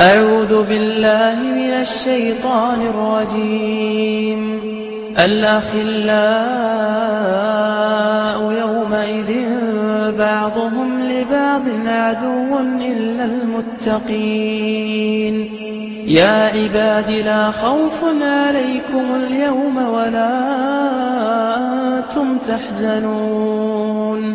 أعوذ بالله من الشيطان الرجيم. الأخلاء يومئذ بعضهم لبعض عدو إلا المتقين. يا عباد لا خوف عليكم اليوم ولا أنتم تحزنون.